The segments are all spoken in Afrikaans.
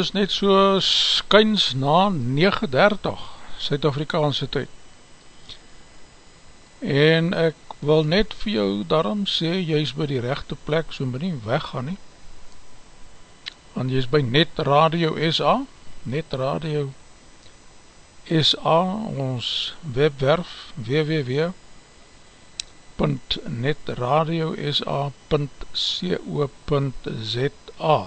is net so skyns na 9.30 Suid-Afrikaanse tyd. En ek wil net vir jou daarom sê, jy is by die rechte plek, so moet nie weggaan nie. Want jy is by Net Radio SA Net Radio SA ons webwerf www.netradiosa.co.za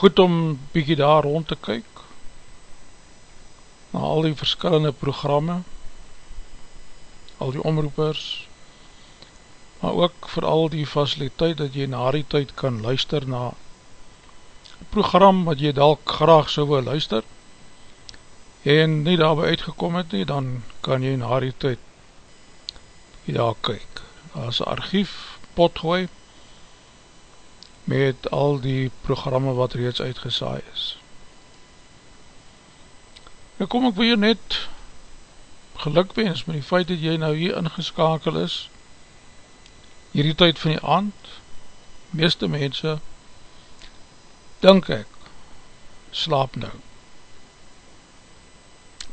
Goed om bykie daar rond te kyk. Na al die verskillende programme, al die omroepers, maar ook vir al die faciliteit dat jy na die tyd kan luister na program wat jy dalk graag so wil luister, en nie daarby uitgekom het nie, dan kan jy na die tyd jy daar kyk. Een archief, potgooi, met al die programme wat reeds uitgesaai is. Nou kom ek vir jou net gelukwens met die feit dat jy nou hier ingeskakel is, hierdie tyd van die aand, meeste mense, dink ek, slaap nou.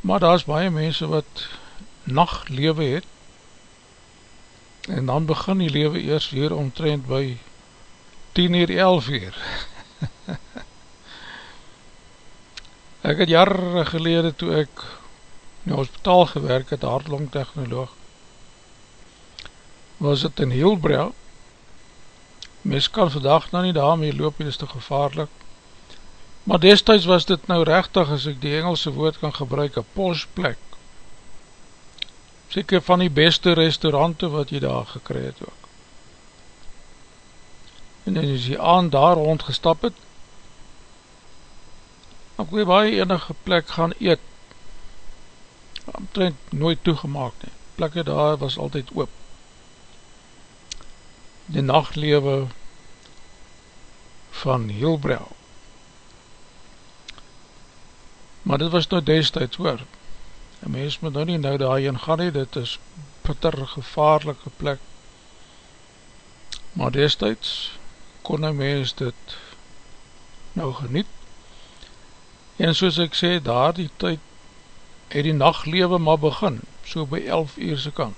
Maar daar is baie mense wat nacht lewe het, en dan begin die lewe eers weer omtrend by 10 uur 11 uur. Ek het jare gelede toe ek in die hospitaal gewerk het, hartlongtechnoloog, was het in Hielbrau. Mens kan vandag nou nie daarmee loop, dit is te gevaarlik. Maar destijds was dit nou rechtig, as ek die Engelse woord kan gebruik, een postplek. Seker van die beste restaurante wat jy daar gekry het ook. En as jy aan daar rondgestap het, ek wil baie enige plek gaan eet, omtrent nooit toegemaak nie, plekke daar was altyd oop, die nachtlewe van Hielbrau, maar dit was nou destijds hoor, en mens moet nou nie nou daar heen gaan nie, dit is bitter gevaarlike plek, maar destijds kon een mens dit nou geniet, En soos ek sê, daar die tyd het die nachtlewe maar begin, so by 11 uur se kant.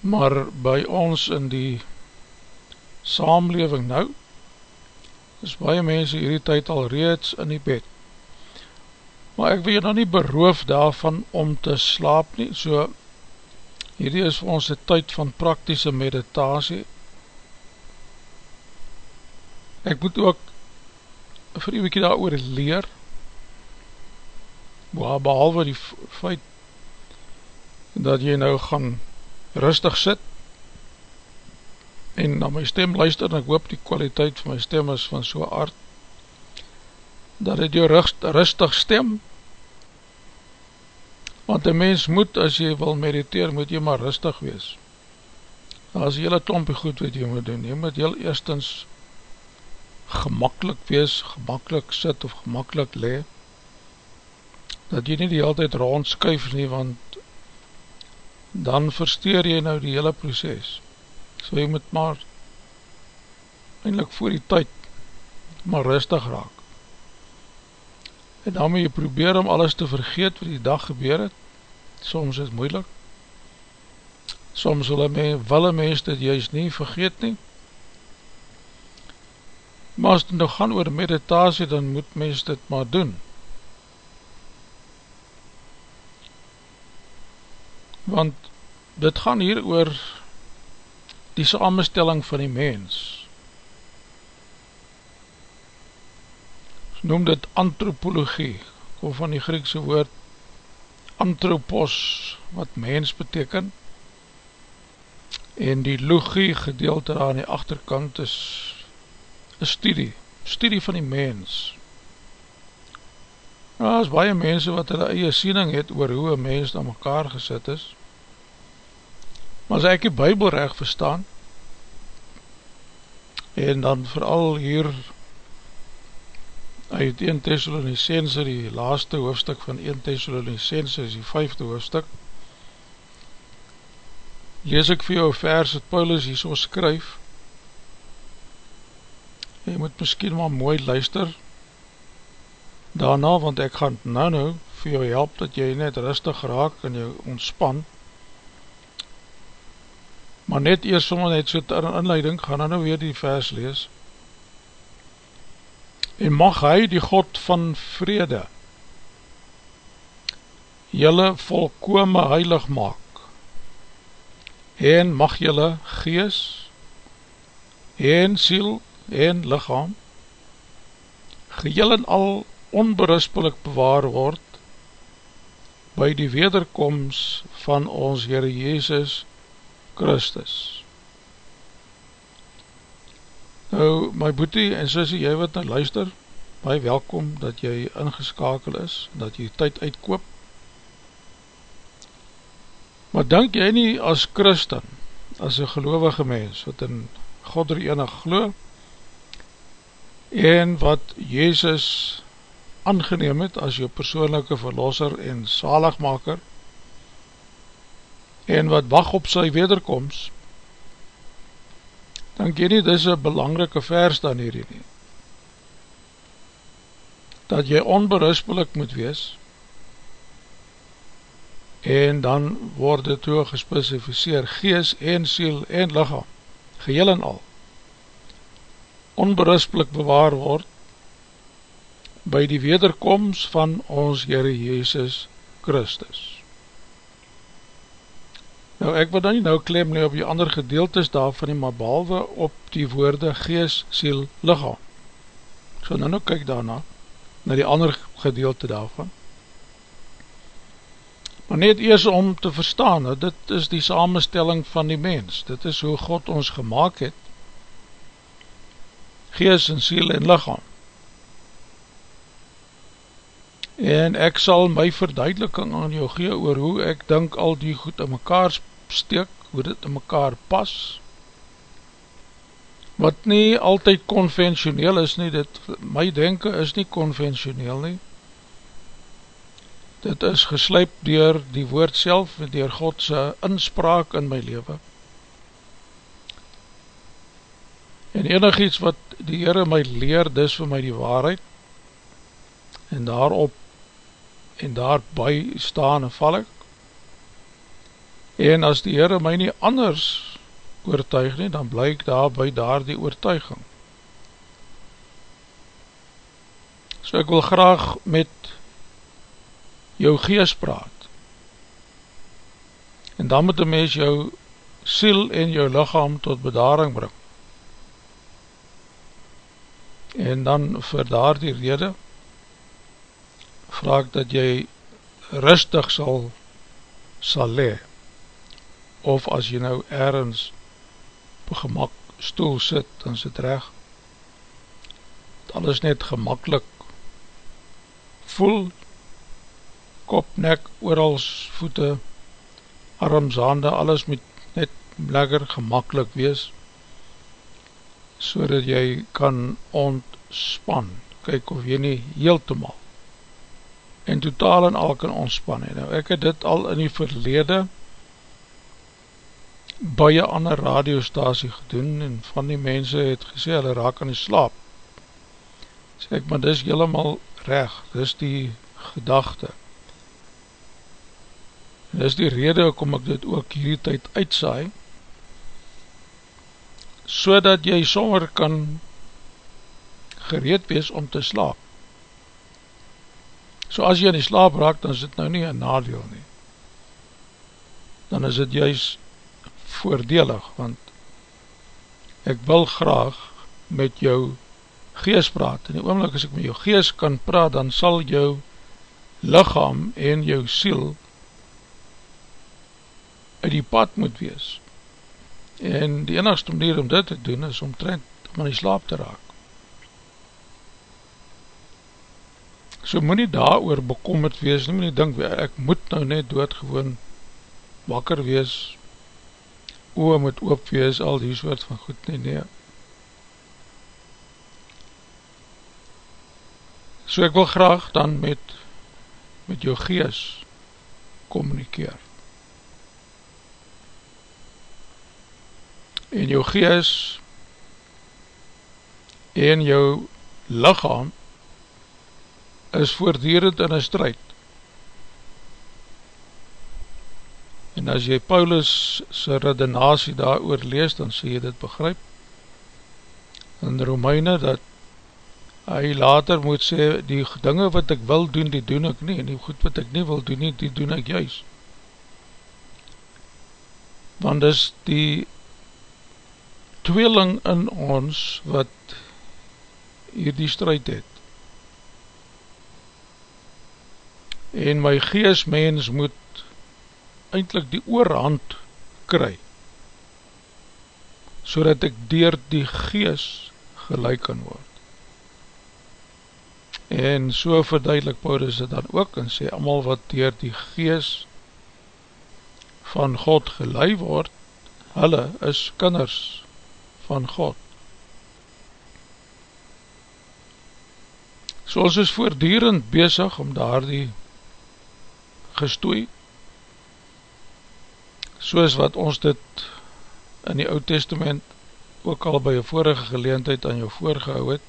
Maar by ons in die saamleving nou, is baie mense hierdie tyd al reeds in die bed. Maar ek wil jy nou nie beroof daarvan om te slaap nie, so hierdie is vir ons die tyd van praktische meditasie. Ek moet ook vir die weekie daar oor leer behalwe die feit dat jy nou gaan rustig sit en na my stem luister en ek hoop die kwaliteit van my stem is van so aard dat het jou rustig stem want een mens moet as jy wil mediteer moet jy maar rustig wees daar is hele klompie goed wat jy moet doen jy moet heel eerstens gemakkelijk wees, gemakkelijk sit of gemakkelijk le, dat jy nie die hele tijd rondskuif nie, want dan versteer jy nou die hele proces. So jy moet maar eindelijk voor die tyd maar rustig raak. En moet jy probeer om alles te vergeet wat die dag gebeur het. Soms is het moeilik. Soms wil een mens dit juist nie vergeet nie. Maar as het nou gaan oor meditasie, dan moet mens dit maar doen. Want dit gaan hier oor die samenstelling van die mens. Noem dit antropologie, kom van die Griekse woord anthropos, wat mens beteken, en die logie gedeelte daar aan die achterkant is een studie, studie van die mens. Nou, as baie mense wat hulle eie siening het oor hoe een mens aan mekaar gesit is, maar as ek die bybel recht verstaan, en dan vooral hier uit 1 Thessalonicense, die laaste hoofdstuk van 1 Thessalonicense, is die vijfde hoofdstuk, lees ek vir jou vers het Paulus hier so skryf, jy moet miskien maar mooi luister daarna, want ek gaan nou nou vir jou help dat jy net rustig raak en jou ontspan. Maar net eers sommer net so ter inleiding, gaan nou weer die vers lees en mag hy die God van vrede jylle volkome heilig maak en mag jylle gees en siel en lichaam geheel en al onberispelik bewaar word by die wederkomst van ons Heere Jezus Christus. Nou, my boete en sissie, jy wat nou luister, baie welkom dat jy ingeskakel is, dat jy tyd uitkoop. Maar denk jy nie as Christen, as een gelovige mens, wat in God er enig geloof, en wat Jezus aangeneem het as jou persoonlijke verlosser en zaligmaker en wat wacht op sy wederkomst dan ken nie, dit is een belangrike vers dan hierin nie. Dat jy onberispelik moet wees. En dan word dit toe gespecificeer gees en siel en lichaam geheel en al. Onberispelik bewaar word by die wederkomst van ons Heere Jezus Christus. Nou ek wil dan nie nou klem nie op die ander gedeeltes daarvan nie, maar behalwe op die woorde gees, siel, lichaam. So nou nou kyk daarna, na die ander gedeelte daarvan. Maar net eers om te verstaan, dit is die samenstelling van die mens, dit is hoe God ons gemaakt het, gees en siel en lichaam. En ek sal my verduideliking aan jou gee oor hoe ek denk al die goed in mekaar steek, hoe dit in mekaar pas, wat nie altyd konventioneel is nie, dit, my denken is nie konventioneel nie, dit is geslyp dier die woord self, dier Godse inspraak in my leven, en enig iets wat die Heere my leer, dis vir my die waarheid, en daarop en daarby staan en val ek. En as die Heere my nie anders oortuig nie, dan blyk daar by daar die oortuiging. So ek wil graag met jou gees praat. En dan moet die mens jou siel en jou lichaam tot bedaring bring. En dan vir daar die rede vraag dat jy rustig sal sal le of as jy nou ergens op gemak stoel sit, dan sit reg. Dat alles net gemakkelijk. Voel kop, nek, oorals, voete arms, hande, alles moet net lekker gemakkelijk wees so dat jy kan ontspan. Kyk of jy nie heel te mal en totaal en al kan ontspan het. Nou, ek het dit al in die verlede een ander radiostasie gedoen en van die mense het gesê, hulle raak aan die slaap. Sê ek, maar dis helemaal reg, dis die gedachte. En dis die rede kom ek dit ook hierdie tyd uitsaai, so dat jy sommer kan gereed wees om te slaap. So as jy in die slaap raak, dan is dit nou nie een nadeel nie. Dan is dit juist voordelig, want ek wil graag met jou gees praat. In die oomlik as ek met jou gees kan praat, dan sal jou lichaam en jou siel uit die pad moet wees. En die enigste manier om dit te doen is om trend om in die slaap te raak. So moet nie daar oor bekommerd wees, nie moet nie dink, ek moet nou net doodgewoon wakker wees, oe moet oop wees, al die soort van goed, nie, nee. So ek wil graag dan met, met jou gees communikeer. En jou gees en jou lichaam is voortdurend in een strijd. En as jy Paulus sy redenatie daar oor lees, dan sê jy dit begryp. In Romeine, dat hy later moet sê, die dinge wat ek wil doen, die doen ek nie, en die goed wat ek nie wil doen nie, die doen ek juist. Want is die tweeling in ons wat hier die strijd het. En my geestmens moet eindelijk die oorhand kry, so dat ek dier die geest gelijk kan word. En so verduidelik Paulus het dan ook en sê, amal wat dier die geest van God gelei word, hulle is kinders van God. So ons is voordierend bezig om daar die gestoei, soos wat ons dit in die oud testament ook al by een vorige geleentheid aan jou voorgehou het,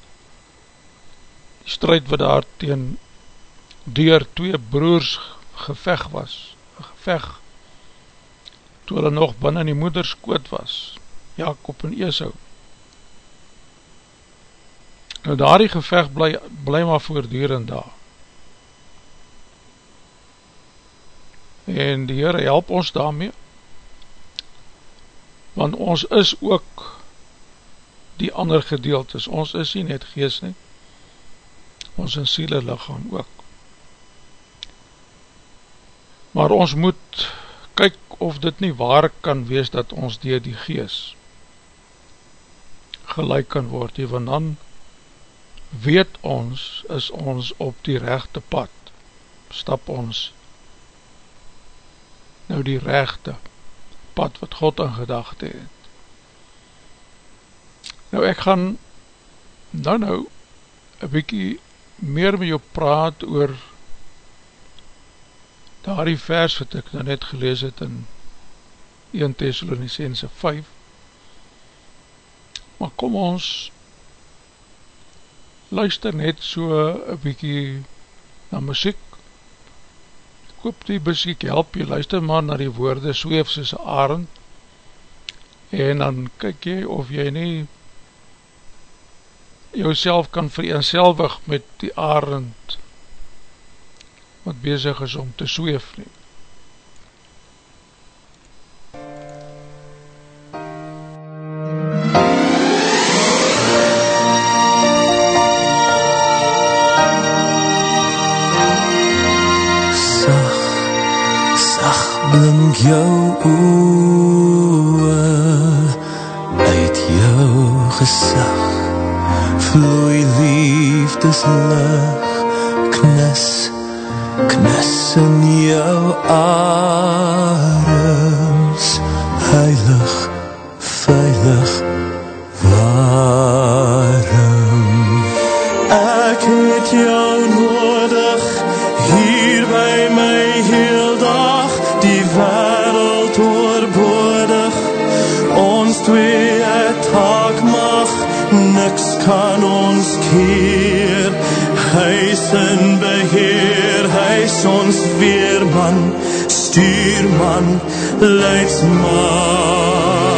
die strijd wat daar teen door twee broers geveg was, geveg toe hulle nog binnen die moederskoot was, Jacob en Esau. Nou daar die gevecht bly, bly maar voordierend daar. En die Heere help ons daarmee, want ons is ook die ander gedeeltes, ons is nie net gees nie, ons in siele lichaam ook. Maar ons moet kyk of dit nie waar kan wees dat ons dier die gees gelijk kan word, want dan weet ons, is ons op die rechte pad, stap ons nou die rechte pad wat God in gedachte het. Nou ek gaan nou nou een bykie meer met jou praat oor daar die vers wat ek nou net gelees het in 1 Thessalonicense 5 maar kom ons luister net so een bykie na muziek koop die muziek, help jy, luister maar na die woorde, zweef soos arend en dan kyk jy of jy nie jou kan vereenselwig met die arend wat bezig is om te zweef nie. Jou oe uit jou gesag vloei liefdeslig knis Knis in jou arms Heilig, veilig, warm Ek het jou kan ons keer Huis in beheer is ons weerman, stuurman, leidsman.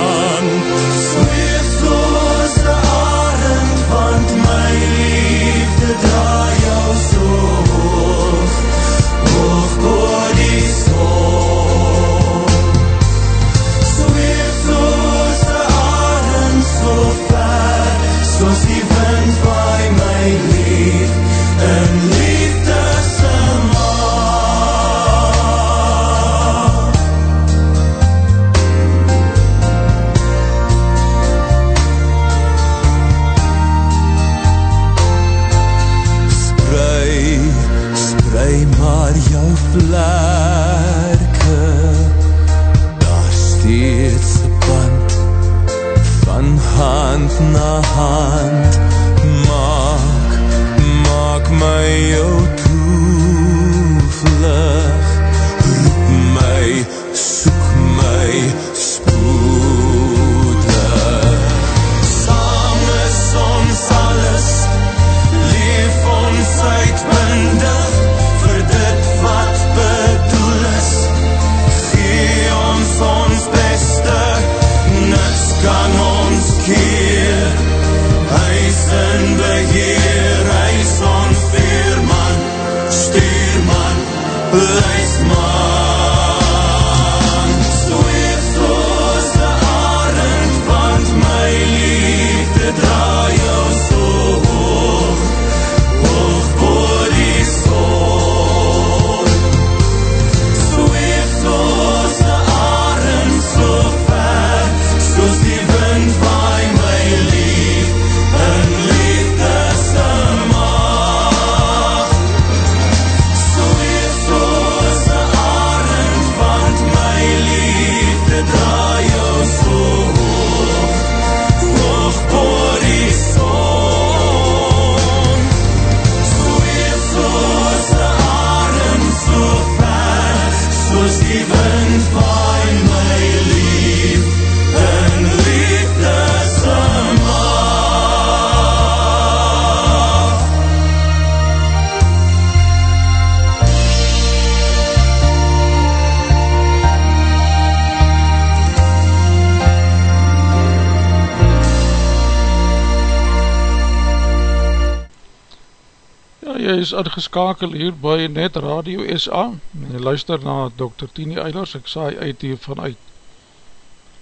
Is ingeskakel hier by Net Radio SA en jy luister na Dr. Tini Eilers, ek saai uit hier vanuit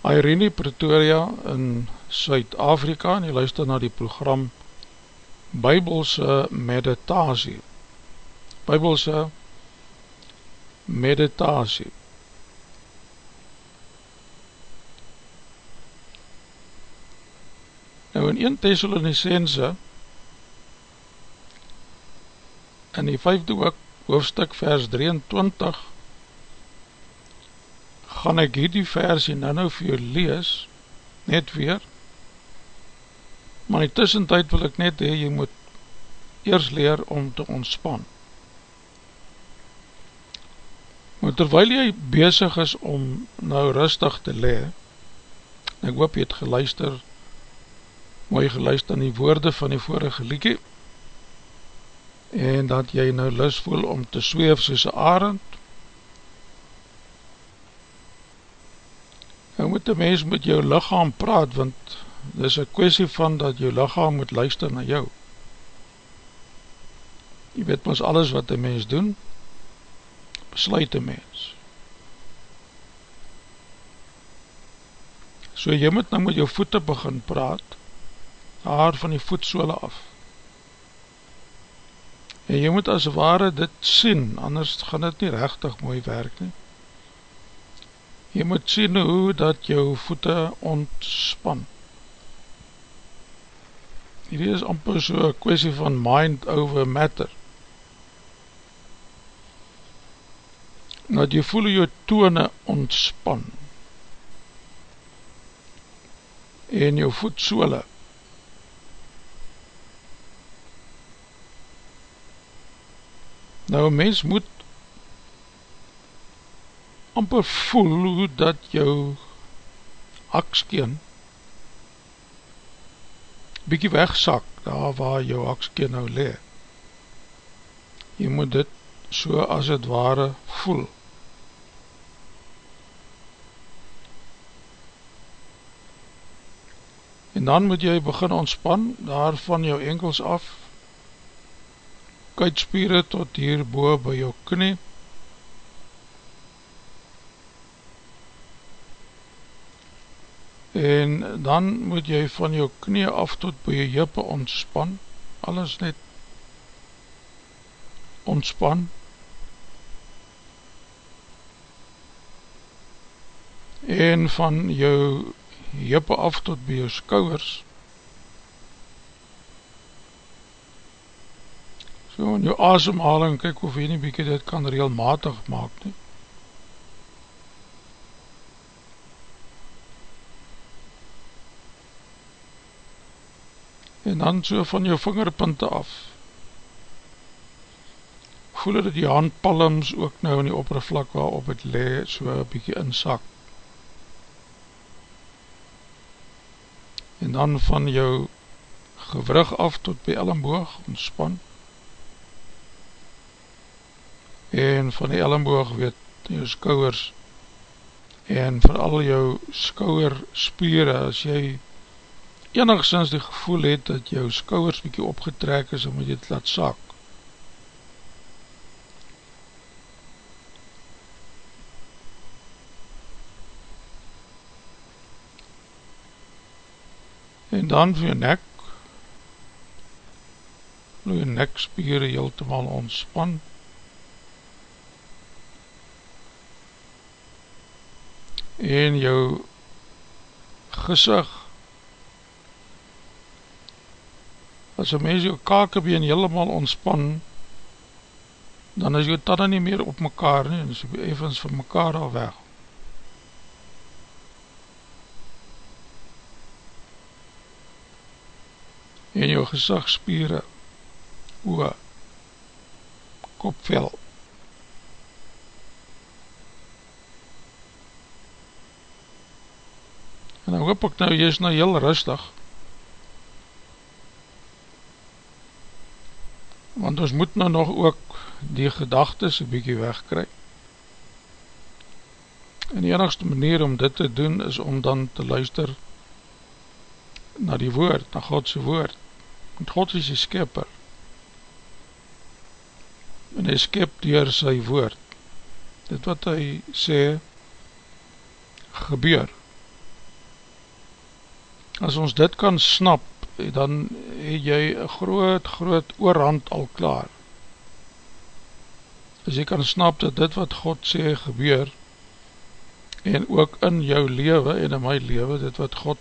Irene Pretoria in Suid-Afrika en jy luister na die program Bybelse Meditasie Bybelse Meditasie Nou in 1 Thessalonicense in die vijfde hoofdstuk vers 23 gaan ek hierdie versie nou nou vir jou lees net weer. Maar in die tussentijd wil ek net hee, jy moet eers leer om te ontspan. Maar terwijl jy bezig is om nou rustig te le ek hoop jy het geluister mooi geluister aan die woorde van die vorige liekie en dat jy nou lis voel om te zweef soos een arend. Nou moet die mens met jou lichaam praat, want dit is een kwestie van dat jou lichaam moet luister na jou. Jy weet ons alles wat die mens doen, besluit die mens. So jy moet nou met jou voete begin praat, haar van die voetsole af. En jy moet as ware dit sien, anders gaan dit nie rechtig mooi werk nie. Jy moet sien hoe dat jou voete ontspan. Hierdie is amper so een kwestie van mind over matter. Dat jy voel jou tone ontspan. En jou voetsole Nou, mens moet amper voel hoe dat jou akskeen bykie wegsak daar waar jou akskeen nou le. Jy moet dit so as het ware voel. En dan moet jy begin ontspan daar van jou enkels af kuitspiere tot hierboe by jou knie. En dan moet jy van jou knie af tot by jou jippe ontspan, alles net ontspan. En van jou jippe af tot by jou skouwers, So in jou asemhaling, kyk of jy nie bykie dit kan reelmatig maak nie. En dan so van jou vingerpunte af. Voel dat die handpalms ook nou in die oppervlak waarop het le, so bykie insak. En dan van jou gewrug af tot by ellenboog, ontspan en van die ellenboog weet jou skouwers en vir al jou skouwerspiere as jy enigszins die gevoel het dat jou skouwers bykie opgetrek is, dan moet jy het laat sak. En dan vir jou nek, jou nekspiere heel te mal ontspan, en jou gezicht. As een mens jou kakebeen helemaal ontspan dan is jou tanden nie meer op mekaar nie en is jou evens van mekaar al weg. En jou gezichtspieren oe kopvel En dan hoop ek nou, jy is nou heel rustig, want ons moet nou nog ook die gedagtes een bykie wegkry. En die enigste manier om dit te doen is om dan te luister na die woord, na Godse woord. Want God is die skipper. En hy skip dier sy woord. Dit wat hy sê, gebeur. As ons dit kan snap, dan het jy een groot, groot oorhand al klaar. As jy kan snap dat dit wat God sê gebeur, en ook in jou leven en in my leven, dit wat God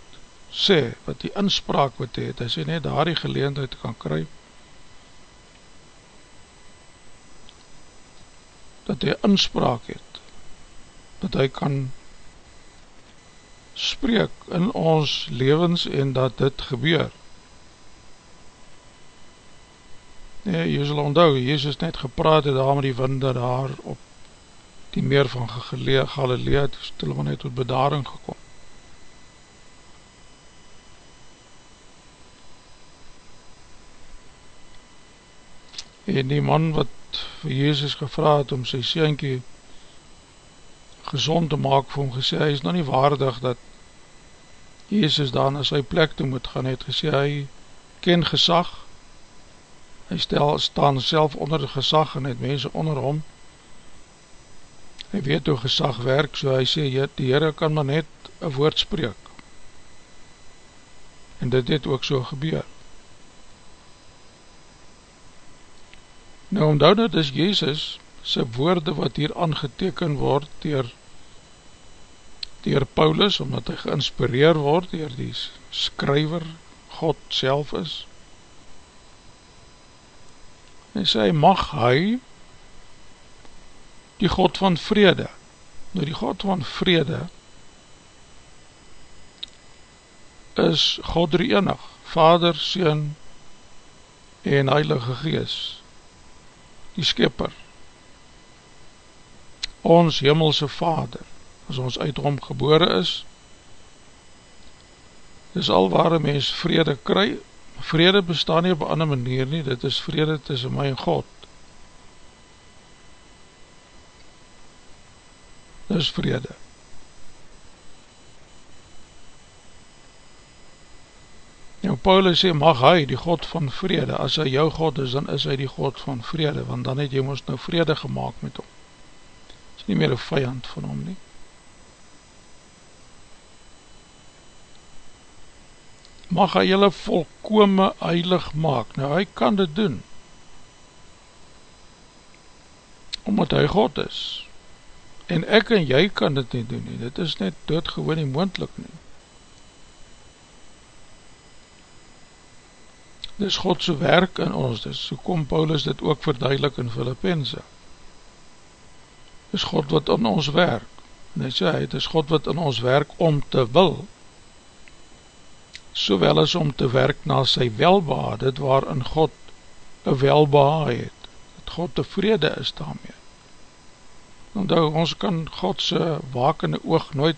sê, wat die inspraak wat het, as jy net daar die geleendheid kan kry, dat hy inspraak het, dat hy kan spreek in ons levens en dat dit gebeur. Nee, jy sal onthou, Jezus net gepraat het daar met die winde daar op die meer van Galilea, het stil net tot bedaring gekom. En die man wat vir Jezus gevraad het om sy sienkie gezond te maak vir hom gesê, hy is nog nie waardig dat Jezus daar na sy plek toe moet gaan, het gesê, hy ken gesag, hy stel, staan self onder gesag en het mense onder hom, hy weet hoe gesag werk, so hy sê, die Heere kan maar net een woord spreek, en dit het ook so gebeur. Nou, omdat dit is Jezus, sy woorde wat hier aangeteken word, dier dier Paulus, omdat hy geinspireer word dier die skryver, God self is. En sê, mag hy die God van vrede, nou die God van vrede is God drie enig, Vader, Seen en Heilige Gees, die Skipper, ons Himmelse Vader, as ons uit hom gebore is, dis al waar een mens vrede kry, vrede bestaan nie op ander manier nie, dit is vrede tussen my en God. Dis vrede. Nou Paulus sê, mag hy, die God van vrede, as hy jou God is, dan is hy die God van vrede, want dan het jy ons nou vrede gemaakt met hom. Is nie meer een vijand van hom nie. Mag hy julle volkome heilig maak. Nou, hy kan dit doen. Omdat hy God is. En ek en jy kan dit nie doen nie. Dit is net doodgewoon nie moendlik nie. Dit is Godse werk in ons. Dus so kom Paulus dit ook verduidelik in Filippense. Dit is God wat in ons werk. En hy sê, het is God wat in ons werk om te wil sowel as om te werk na sy welbaar, dit waar in God een welbaar het, dat God tevrede is daarmee. Ondou, ons kan Godse wakende oog nooit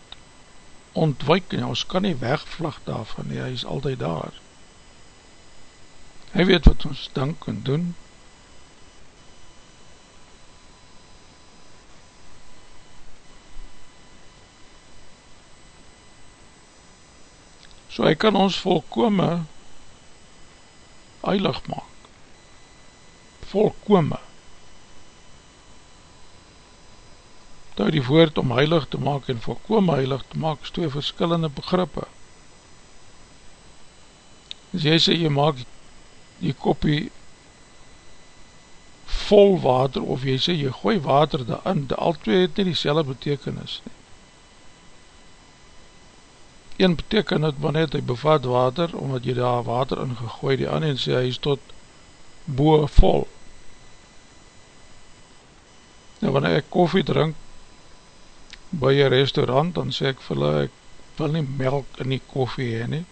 ontwijk, en ons kan nie wegvlug daarvan, nie, hy is altyd daar. Hy weet wat ons denk en doen, so hy kan ons volkome heilig maak. Volkome. Nou die woord om heilig te maak en volkome heilig te maak is twee verskillende begrippe. As jy sê jy maak die kopie vol water of jy sê jy gooi water daarin, die al twee het nie die selwe betekenis nie een beteken het maar net, hy bevat water, omdat jy daar water in gegooi, die ander sê, hy is tot boe vol. Nou, wanneer ek koffie drink, by jy restaurant, dan sê ek vir hulle, ek wil nie melk in die koffie heen nie.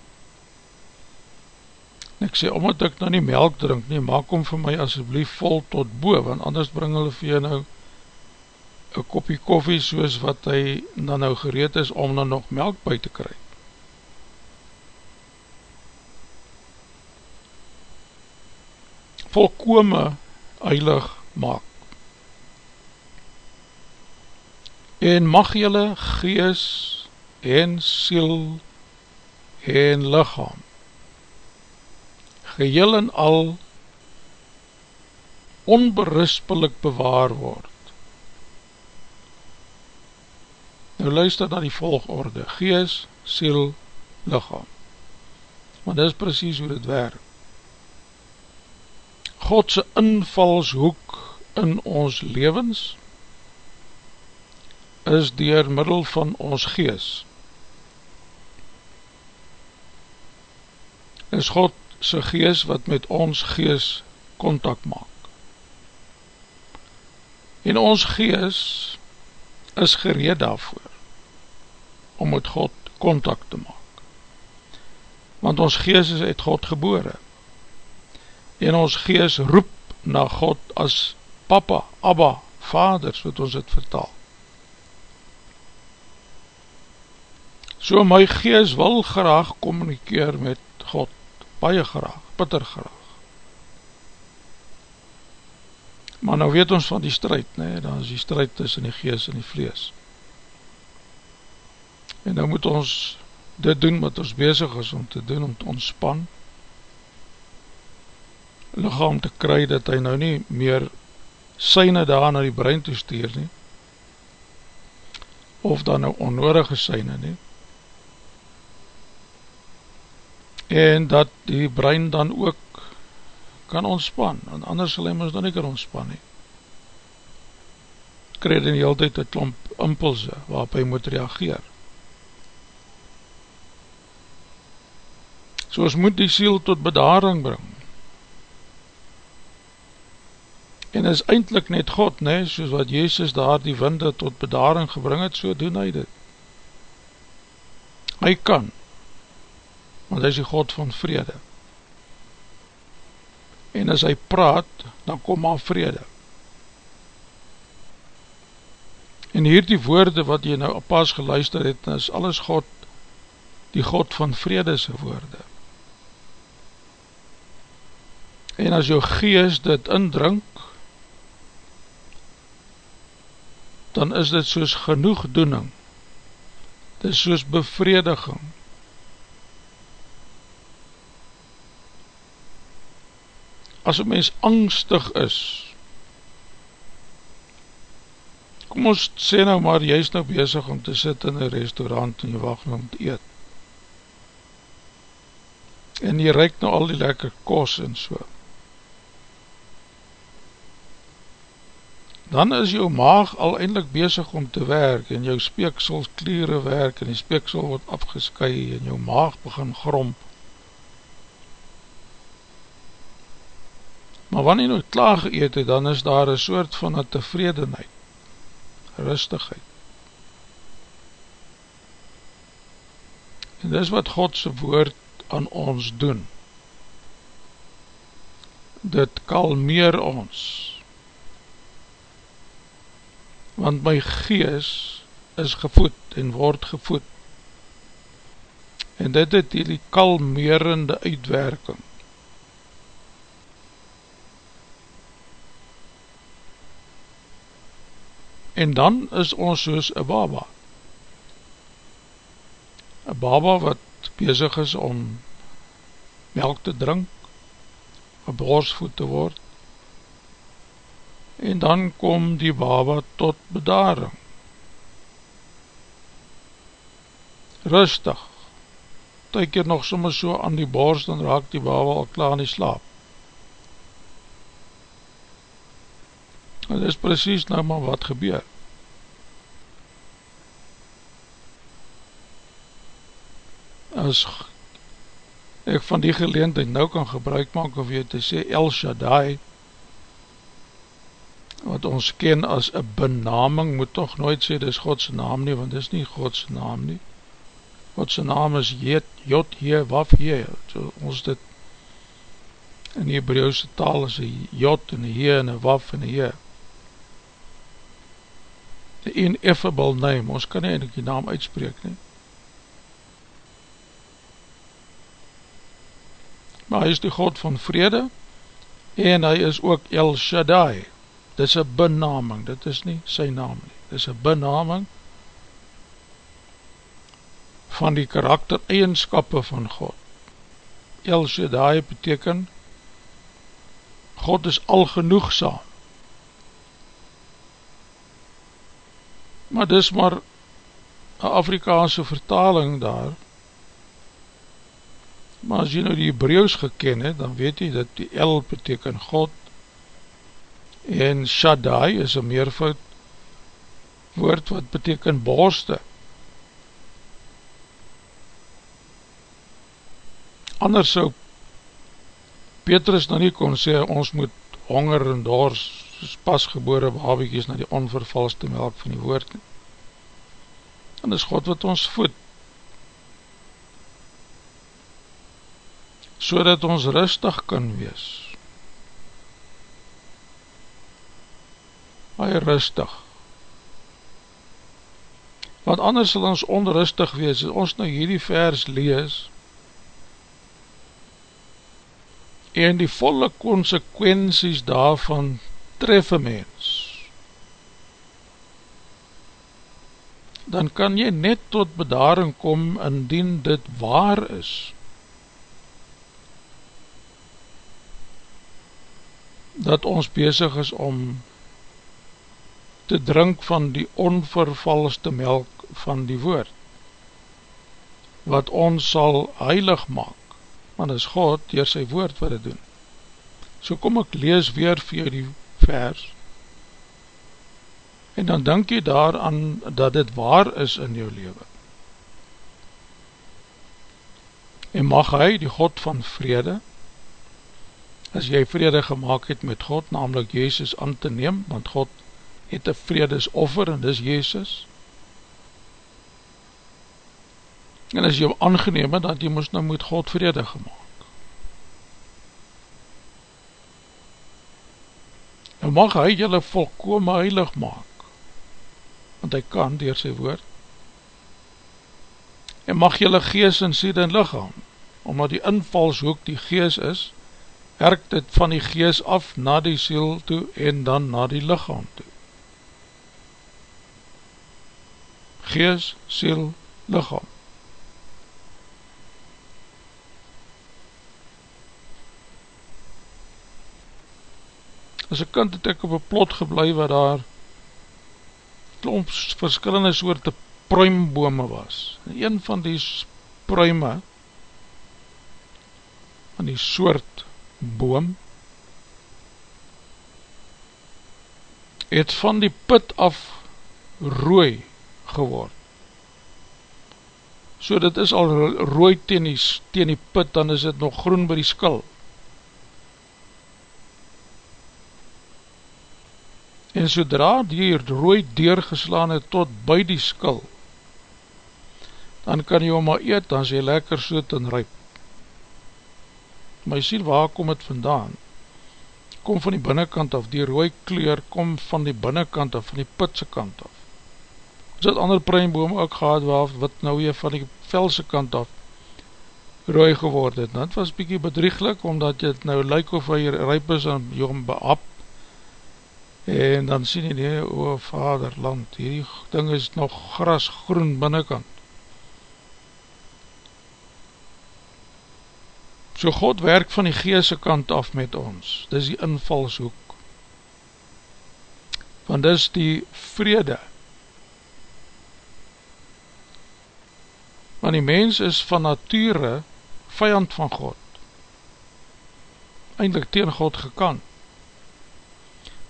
En ek sê, omdat ek nou nie melk drink nie, maak hom vir my asjeblief vol tot boe, want anders bring hulle vir jy nou een kopie koffie soos wat hy dan nou gereed is om dan nog melk by te kry volkome heilig maak. En mag jylle gees en siel en lichaam geheel en al onberispelik bewaar word. Nou luister na die volgorde, gees, siel, lichaam. Want dit is precies hoe dit werk. Godse invalshoek in ons levens is dier middel van ons gees. Is God sy gees wat met ons gees contact maak. En ons gees is gereed daarvoor om met God contact te maak. Want ons gees is uit God gebore. En ons gees roep na God as papa, abba, vaders, wat ons het vertaal. So my gees wil graag communikeer met God baie graag, bitter graag. Maar nou weet ons van die strijd, nee, dan is die strijd tussen die gees en die vlees. En nou moet ons dit doen wat ons bezig is om te doen, om te ontspan, lichaam te kry, dat hy nou nie meer syne daar na die brein toesteer nie, of dan nou onnodige syne nie, en dat die brein dan ook kan ontspan, en anders sal hy ons dan nie kan ontspan nie. Krijg in die hele tijd een klomp impulse waarop hy moet reageer. So ons moet die siel tot bedaring bring. En is eindelijk net God, nee, soos wat Jezus daar die winde tot bedaring gebring het, so doen hy dit. Hy kan, want hy is die God van vrede. En as hy praat, dan kom maar vrede. En hier die woorde wat jy nou pas geluister het, is alles God, die God van vredese woorde. En as jou gees dit indrink, dan is dit soos genoegdoening, dit is soos bevrediging, as een mens angstig is, kom ons sê nou maar, jy is nou bezig om te sit in een restaurant en jy wacht nou om te eet. En jy reik nou al die lekker kos en so. Dan is jou maag al eindelijk bezig om te werk en jou speeksel kleren werk en die speeksel word afgesky en jou maag begin gromp Maar wanneer jy nou klaar geëet het, dan is daar een soort van een tevredenheid, rustigheid. En dis wat Godse woord aan ons doen. Dit kalmeer ons. Want my gees is gevoed en word gevoed. En dit het die kalmerende uitwerking. en dan is ons soos een baba. Een baba wat bezig is om melk te drink, een borsvoet te word, en dan kom die baba tot bedaring. Rustig, tyk jy nog soms so aan die borst, dan raak die baba al klaar in die slaap. Dit is precies nou maar wat gebeur. As ek van die geleendheid nou kan gebruik maak of jy te sê El Shaddai, wat ons ken as een benaming, moet toch nooit sê dit is Godse naam nie, want dit is nie Godse naam nie. Godse naam is Jet, Jot, He, Waf, He, so ons dit in die Hebrauwse taal is een Jot en een He en een Waf en een He the ineffable name, ons kan nie eindelijk die naam uitspreek nie. Maar hy is die God van vrede, en hy is ook El Shaddai, dit is een benaming, dit is nie sy naam nie, dit is een benaming van die karakter eigenskappe van God. El Shaddai beteken, God is al genoegzaam. Maar dis maar een Afrikaanse vertaling daar, maar as jy nou die Hebraeus geken het, dan weet jy dat die El beteken God, en Shaddai is een meervoud woord wat beteken borste. Anders so Petrus nou nie kon sê, ons moet honger en dors, soos pasgebore babiekies na die onvervalste melk van die woord. En is God wat ons voed, so dat ons rustig kan wees. Baie rustig. Want anders sal ons onrustig wees, as ons nou hierdie vers lees, en die volle consequenties daarvan tref een mens, dan kan jy net tot bedaring kom indien dit waar is. Dat ons bezig is om te drink van die onvervalste melk van die woord, wat ons sal heilig maak want is God dier sy woord wat het doen. So kom ek lees weer vir die vers, en dan denk jy daaraan dat dit waar is in jou leven. En mag hy, die God van vrede, as jy vrede gemaakt het met God, namelijk Jezus aan te neem, want God het een vredesoffer en dis Jezus, en as jy hom aangeneem het, dat jy moest nou met God vrede gemaakt. Nou mag hy jylle volkome heilig maak, want hy kan dier sy woord, en mag jylle gees en sied en lichaam, omdat die invalshoek die gees is, werk dit van die gees af na die siel toe en dan na die lichaam toe. Gees, siel, lichaam. as een kind het ek op een plot geblei waar daar klomp verskillende soorte pruimbome was en een van die pruime van die soort boom het van die put af rooi geword so dit is al rooi teen die, teen die put dan is het nog groen by die skil en sodra die rooi deurgeslaan het tot by die skil, dan kan jy hom maar eet, dan is hy lekker soot en ryp. Maar jy sien, waar kom het vandaan? Kom van die binnenkant af, die rooi kleur kom van die binnenkant af, van die pitse kant af. As het ander pruimboom ook gehad, waar wat nou weer van die velse kant af rooi geword het, dat was bykie bedrieglik, omdat jy het nou lyk of hy ryp is en jy hom beap, en dan sien jy nie, o vaderland, hierdie ding is nog gras groen binnenkant. So God werk van die geese kant af met ons, dis die invalshoek, want dis die vrede, want die mens is van nature vijand van God, eindelijk tegen God gekant,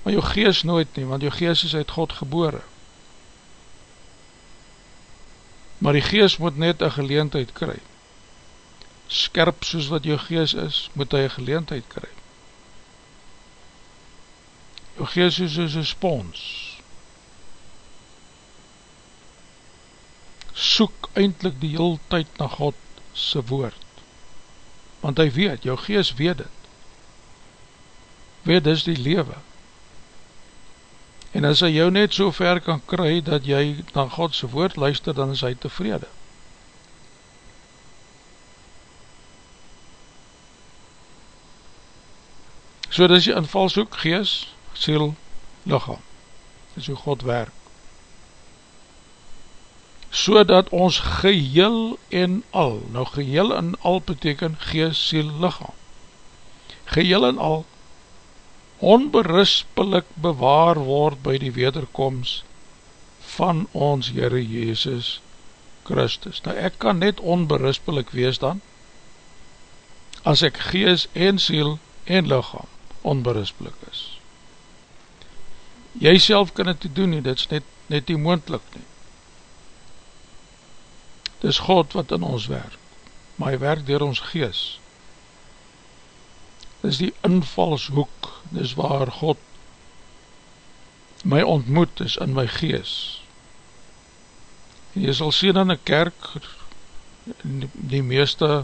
maar jou gees nooit nie, want jou gees is uit God gebore. Maar die gees moet net een geleentheid kry. Skerp soos wat jou gees is, moet hy een geleentheid kry. Jou gees is soos een spons. Soek eindelijk die heel tyd na God sy woord. Want hy weet, jou gees weet het. Weet, dis die lewe. En as hy jou net so ver kan kry, dat jy na Godse woord luister, dan is hy tevrede. So dis die invalshoek, gees, siel, lichaam. Dis hoe God werk. So dat ons geheel en al, nou geheel en al beteken gees, siel, lichaam. Geheel en al, onberispelik bewaar word by die wederkomst van ons Heere Jezus Christus. Nou ek kan net onberispelik wees dan, as ek gees en siel en lichaam onberispelik is. Jy self kan het doen nie, dit is net, net nie moendlik nie. Dit is God wat in ons werk, maar hy werk dier ons gees. Dit is die invalshoek, dit is waar God my ontmoet is in my gees. En jy sal sien in die kerk, die meeste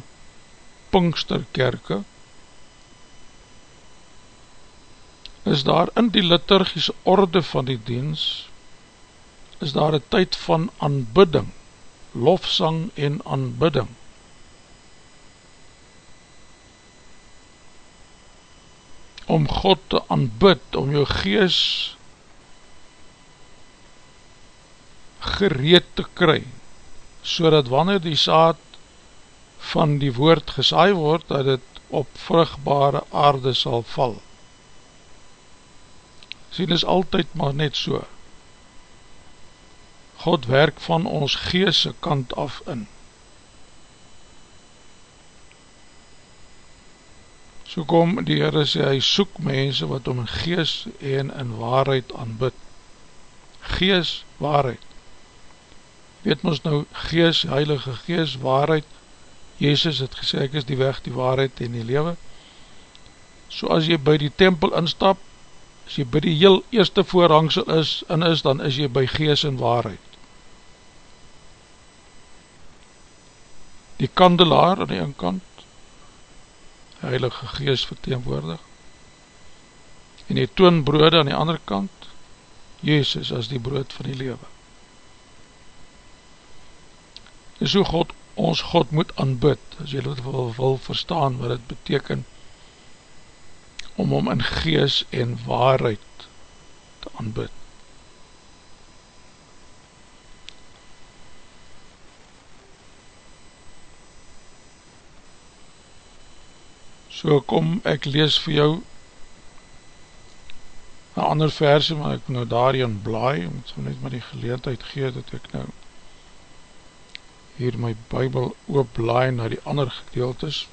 Pinksterkerke, is daar in die liturgische orde van die diens, is daar een tyd van aanbidding, lofsang en aanbidding. Om God te aanbid, om jou gees gereed te kry, so dat wanneer die saad van die woord gesaai word, dat het op vrugbare aarde sal val sien is altyd maar net so. God werk van ons geese kant af in. So kom die Heere sê, hy soek mense wat om in gees en in waarheid aanbid. Gees, waarheid. Weet ons nou, gees, heilige gees, waarheid, Jezus het gesê, ek is die weg, die waarheid en die lewe. So as jy by die tempel instap, as jy by die heel eerste voorhangsel is, en is, dan is jy by gees en waarheid. Die kandelaar aan die inkant, heilige gees verteenwoordig, en die toonbrode aan die andere kant, Jezus as die brood van die lewe. Dis hoe God, ons God moet aanbid, as jy dit wil, wil verstaan wat het betekent, om om in gees en waarheid te aanbid. So kom ek lees vir jou een ander versie, maar ek nou daarin blaai, om so net maar die geleentheid gee, dat ek nou hier my bybel oop blaai na die ander gedeeltes,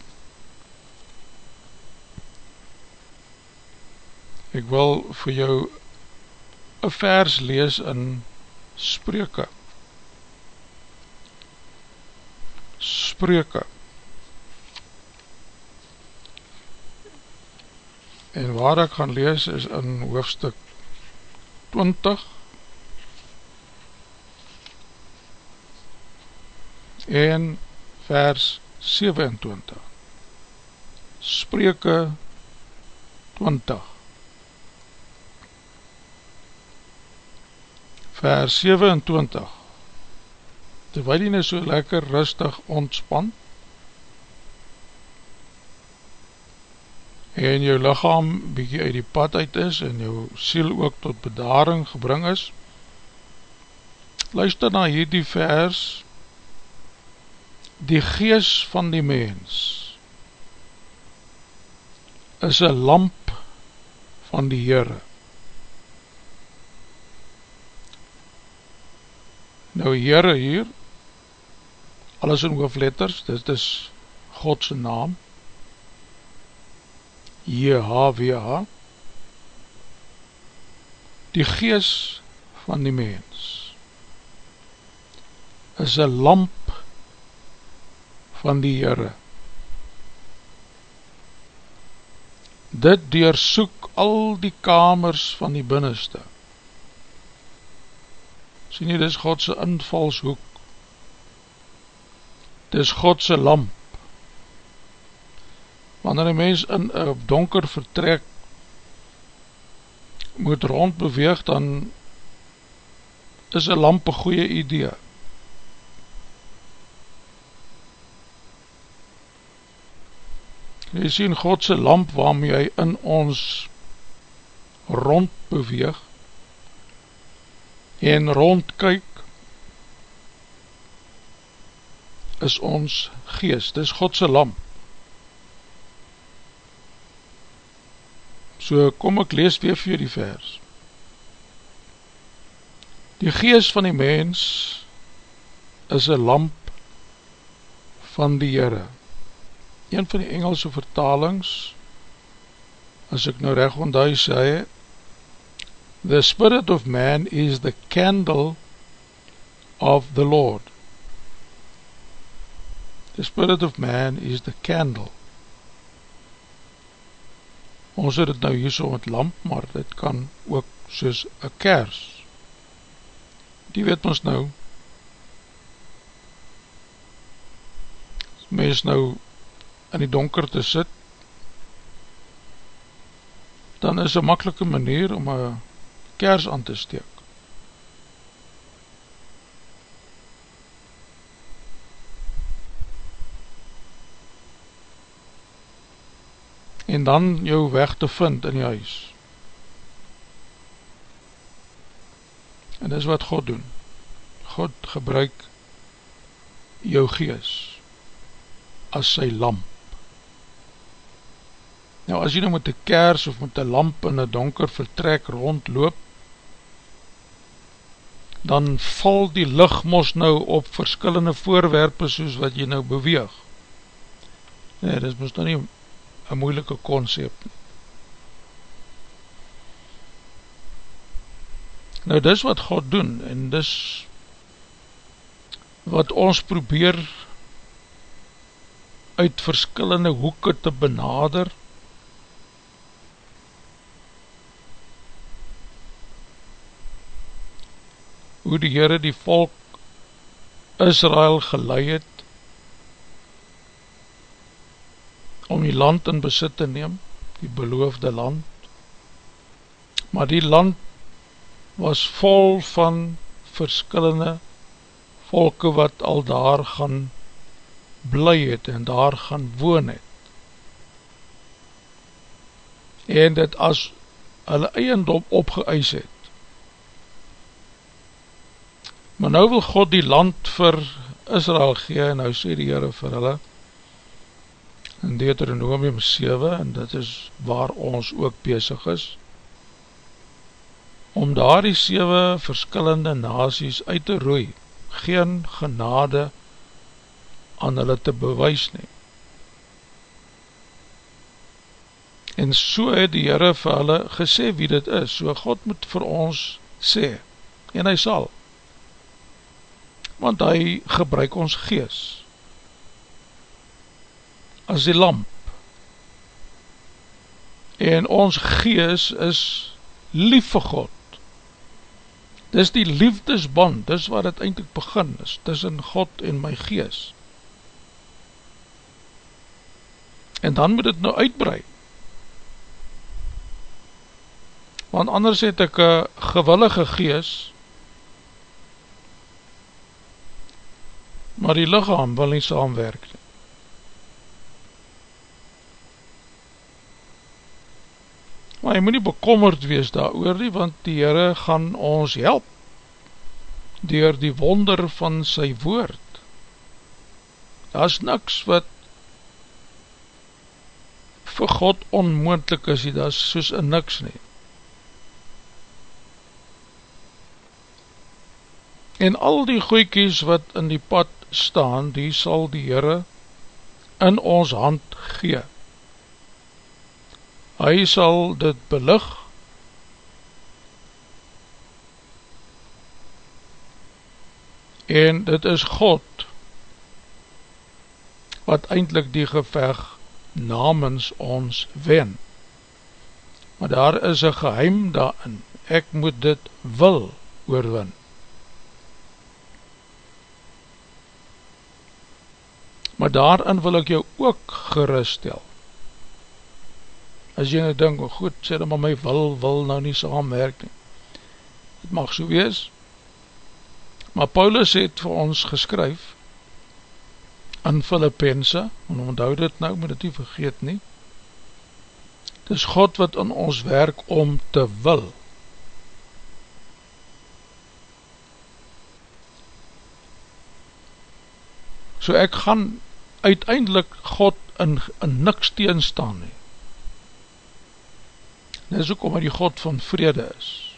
Ek wil vir jou een vers lees in Spreuke. Spreuke. En waar ek gaan lees is in hoofstuk 20 en vers 27. Spreuke 20 vers 27 terwijl jy nou so lekker rustig ontspan en jou lichaam bykie uit die pad uit is en jou siel ook tot bedaring gebring is luister na hierdie vers die gees van die mens is een lamp van die Heere. Nou Heere hier, alles in hoofletters, dit is Godse naam, J-H-W-H, die gees van die mens, is een lamp van die Heere. Dit deersoek al die kamers van die binneste, sien jy, dis Godse invalshoek, dis Godse lamp, wanneer een mens in een donker vertrek moet rondbeweeg, dan is een lamp een goeie idee. Jy sien Godse lamp waarmee hy in ons rond beweeg en rond kyk is ons geest, dis Godse lamp. So kom ek lees weer vir die vers. Die geest van die mens is een lamp van die Heere. Een van die Engelse vertalings, as ek nou recht onthou sê, The spirit of man is the candle of the Lord. The spirit of man is the candle. Ons het het nou hier so met lamp, maar dit kan ook soos een kers. Die weet ons nou mens nou in die donker te sit dan is een makkelike manier om een kers aan te steek en dan jou weg te vind in die huis En dis wat God doen. God gebruik jou gees as sy lamp. Nou as jy nou met die kers of met die lamp in die donker vertrek rondloop, dan val die licht mos nou op verskillende voorwerpe soos wat jy nou beweeg. Nee, dit is mos nou nie een moeilike concept nie. Nou dis wat God doen en dis wat ons probeer uit verskillende hoeke te benader hoe die Heere die volk Israel gelei het om die land in besit te neem, die beloofde land, maar die land was vol van verskillende volke wat al daar gaan bly het en daar gaan woon het. En dit as hulle eiendom opgeëis het. Maar nou wil God die land vir Israel gee en nou sê die Heere vir hulle in Deuteronomium 7 en dit is waar ons ook bezig is om daar die 7 verskillende nazies uit te roei, geen genade aan hulle te bewys neem. En so het die Heere vir hulle gesê wie dit is, so God moet vir ons sê, en hy sal, want hy gebruik ons gees, as die lamp, en ons gees is lief vir God, Dis die liefdesband, dis waar het eindelijk begin is, tussen God en my gees. En dan moet het nou uitbrei. Want anders het ek een gewillige gees, maar die lichaam wil nie saamwerk nie. Maar jy moet nie bekommerd wees daar oor nie, want die Heere gaan ons help, door die wonder van sy woord. Daar is niks wat vir God onmoendlik is, daar is soos een niks nie. En al die goeikies wat in die pad staan, die sal die Heere in ons hand gee hy sal dit belig. En dit is God wat eindelijk die geveg namens ons wen. Maar daar is een geheim daarin. Ek moet dit wil oorwin. Maar daarin wil ek jou ook geruststel as jy nou denk, oh goed, sê dan maar my wil, wil nou nie saamwerk nie. Het mag so wees. Maar Paulus het vir ons geskryf, in Filippense, en onthoud dit nou, moet dit nie vergeet nie, het is God wat in ons werk om te wil. So ek gaan uiteindelik God in, in niks teenstaan nie. Dit is ook omdat die God van vrede is.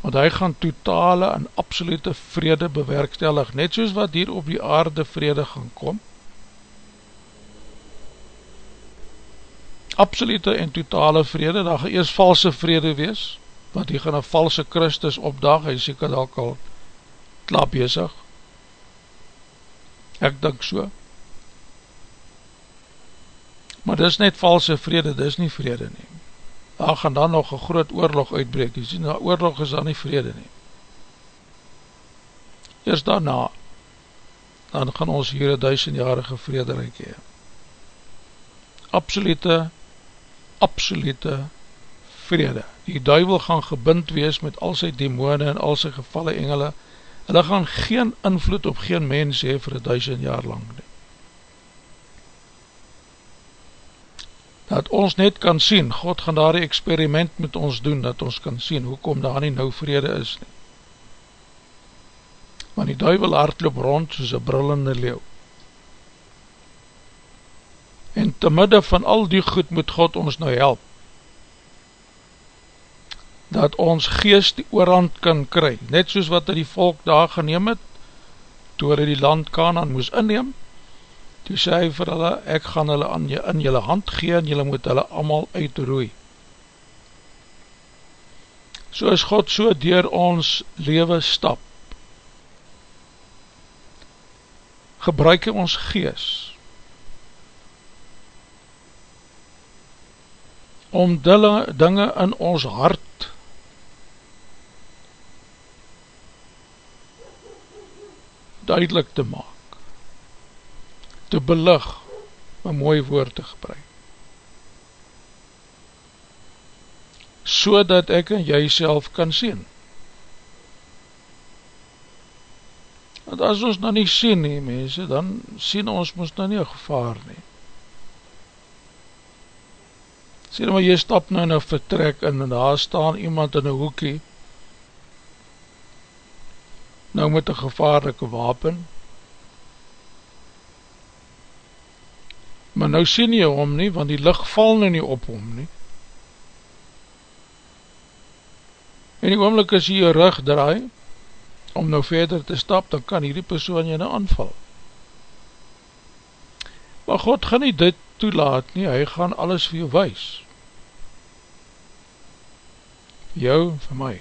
Want hy gaan totale en absolute vrede bewerkstellig, net soos wat hier op die aarde vrede gaan kom, absolute en totale vrede, daar gaan eers valse vrede wees, want hier gaan een valse Christus opdag, hy sê kan ook al klaar bezig, ek dink so, maar dis net valse vrede, dis nie vrede nie, daar gaan dan nog een groot oorlog uitbreek, jy sê, nou oorlog is dan nie vrede nie, eers daarna, dan gaan ons hier een duisendjarige vrede reik hee, absolute absolute vrede. Die duivel gaan gebind wees met al sy demone en al sy gevalle engele. Hulle gaan geen invloed op geen mens hee vir duisend jaar lang. Dat ons net kan sien, God gaan daar die experiment met ons doen, dat ons kan sien, hoekom daar nie nou vrede is nie. Want die duivel hardloop rond soos een brillende leeuw. En te midde van al die goed moet God ons nou help. Dat ons geest die oorhand kan kry. Net soos wat die volk daar geneem het, toe hy die land Kanaan moes inneem, toe sê hy vir hulle, ek gaan hulle aan jy, in jylle hand gee en jylle moet hulle allemaal uitroei. So is God so dier ons leven stap. Gebruik ons geest om dinge in ons hart duidelik te maak, te belig, een mooi woord te gebruik, so dat ek en jy self kan sien. Want as ons nou nie sien nie, mense, dan sien ons ons nou nie een gevaar nie. sê maar jy stap nou in een vertrek en daar staan iemand in een hoekie nou met een gevaarlike wapen maar nou sien jy hom nie want die licht val nou nie op hom nie en die oomlik as jy jy rug draai om nou verder te stap dan kan hierdie persoon jy nou aanval maar God gaan nie dit toelaat nie, hy gaan alles vir jou wees. Jou, vir my.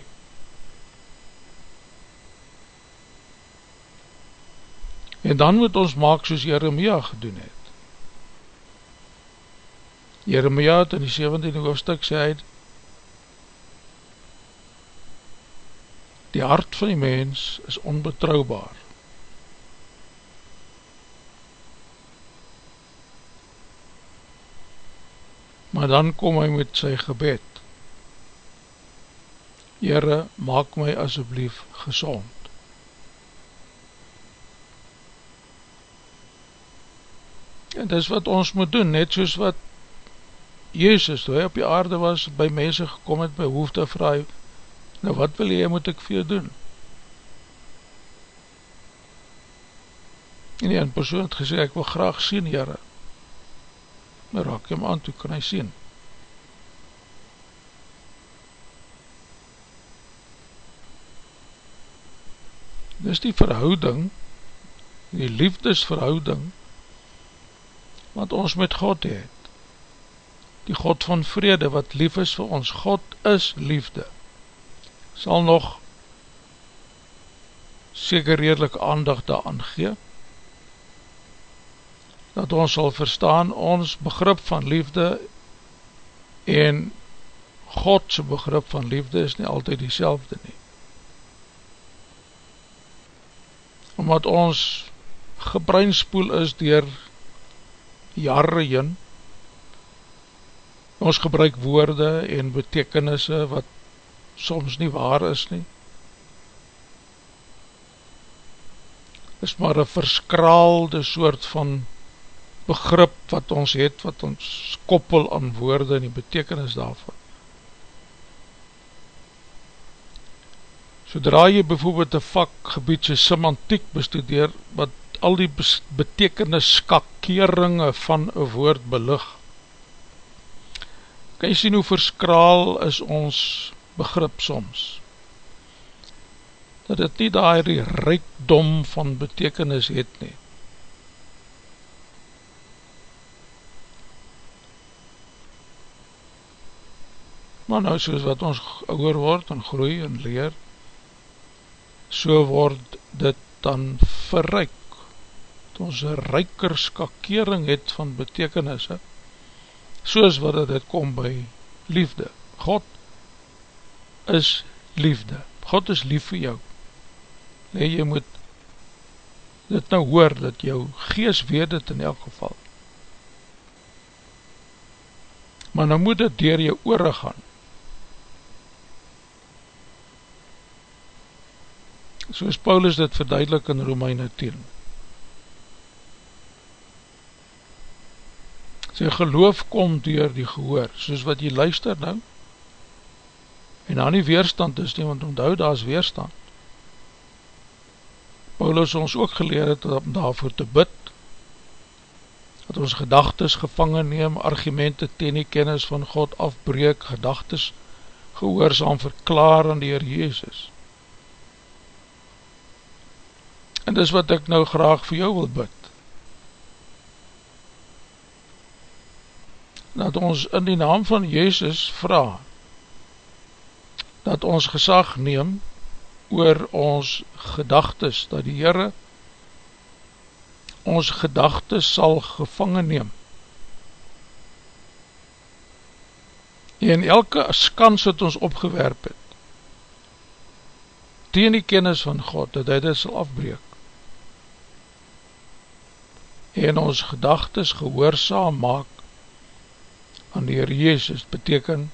En dan moet ons maak soos Jeremia gedoen het. Jeremia het in die 17e hoofdstuk sê hy, die hart van die mens is onbetrouwbaar. maar dan kom hy met sy gebed. Heere, maak my asjeblief gezond. En dis wat ons moet doen, net soos wat Jezus, toe hy op die aarde was, by mense gekom het, by hoefde vraag, nou wat wil jy, moet ek vir jou doen? En die een persoon het gesê, ek wil graag sien, Heere, maar raak hem aan, toe kan hy sien. Dis die verhouding, die liefdesverhouding, wat ons met God het. Die God van vrede, wat lief is vir ons. God is liefde. Sal nog seker redelijk aandag daar aangeen, dat ons sal verstaan ons begrip van liefde en Godse begrip van liefde is nie altyd die selfde nie. Omdat ons gebreinspoel is dier jare jyn, ons gebruik woorde en betekenisse wat soms nie waar is nie, is maar een verskraalde soort van begrip wat ons het, wat ons koppel aan woorde en die betekenis daarvan. Sodra jy bijvoorbeeld een vakgebied so semantiek bestudeer, wat al die betekenis skakeringe van een woord belug, kan jy sien hoe verskraal is ons begrip soms. Dat het nie daar die rijkdom van betekenis het nie. Maar nou soos wat ons ouwer word en groei en leer, so word dit dan verryk ons een ryker skakering het van betekenisse soos wat dit kom by liefde. God is liefde. God is lief vir jou. Nee, jy moet dit nou hoor dat jou gees weet dit in elk geval. Maar nou moet dit dier jou oore gaan. Soos Paulus dit verduidelik in Romeine 10. Sy geloof kom door die gehoor, soos wat jy luister nou, en dan nie weerstand is nie, want onthou daar is weerstand. Paulus ons ook geleer het om daarvoor te bid, dat ons gedagtes gevangen neem, argumente ten die kennis van God afbreek, gedagtes gehoorzaam verklaar aan die Heer Jezus. En dis wat ek nou graag vir jou wil bid. Dat ons in die naam van Jezus vraag, dat ons gesag neem oor ons gedagtes, dat die Heere ons gedagtes sal gevangen neem. En elke skans wat ons opgewerp het, teen die kennis van God, dat hy dit sal afbreek en ons gedagtes gehoorzaam maak aan die Heer Jezus beteken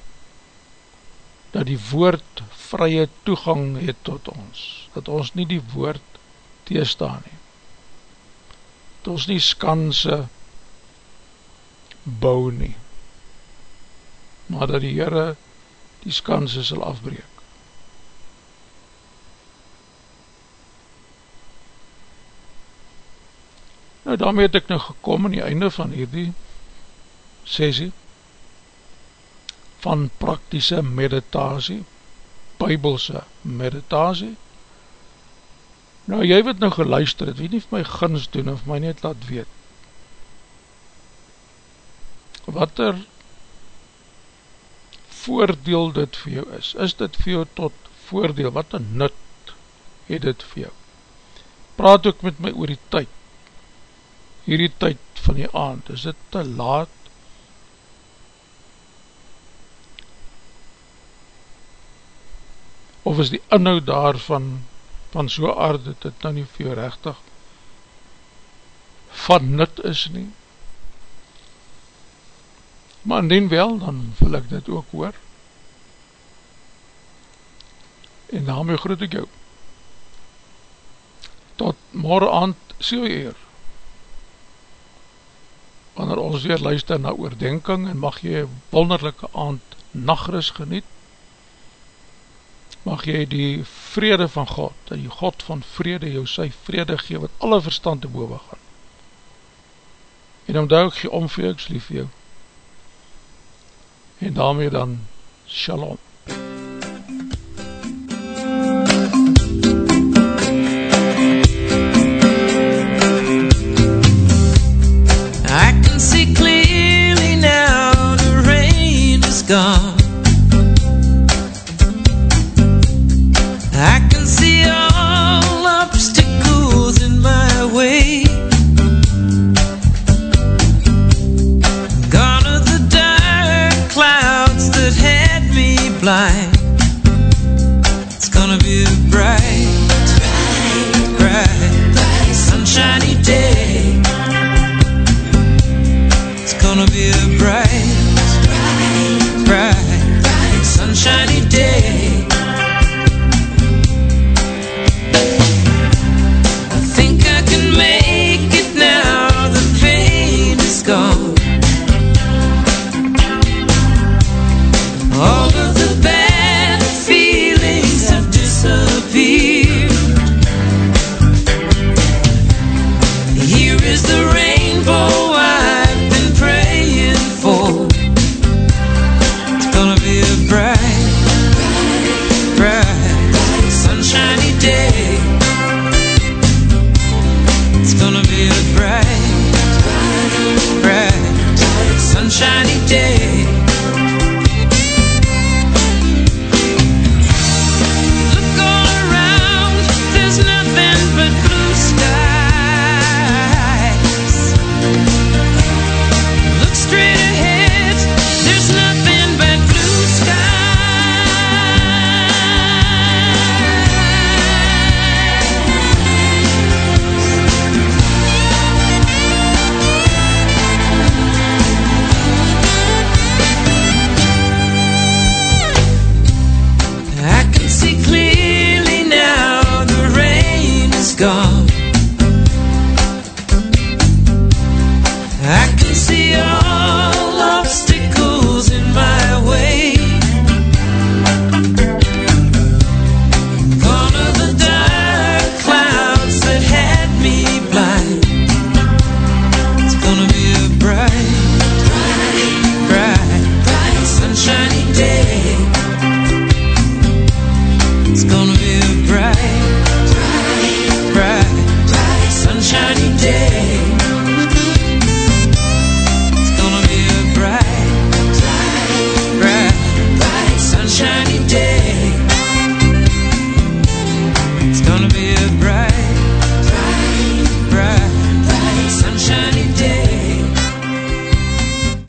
dat die woord vrye toegang het tot ons, dat ons nie die woord teestaan nie, dat ons nie skanse bou nie, maar dat die Heere die skanse sal afbreek. Nou daarmee het ek nou gekom in die einde van hierdie sessie van praktische meditasie, bybelse meditasie. Nou jy wat nou geluister het, wie nie vir my gins doen of my net laat weet. Wat er voordeel dit vir jou is, is dit vir jou tot voordeel, wat een nut het dit vir jou. Praat ook met my oor die tyd, hierdie tyd van die aand, is dit te laat? Of is die inhoud daarvan van so aard dat dit nou nie jou rechtig van nut is nie? Maar indien wel, dan wil ek dit ook hoor. En daarmee groet ek jou. Tot morgen aand, 7 uur wanneer ons weer luister na oordenking en mag jy wonderlijke aand nachtrus geniet, mag jy die vrede van God, die God van vrede jou sy vrede gee wat alle verstand te boven gaan. En omdou ek gee om vir jou, ek lief jou. En daarmee dan, shalom.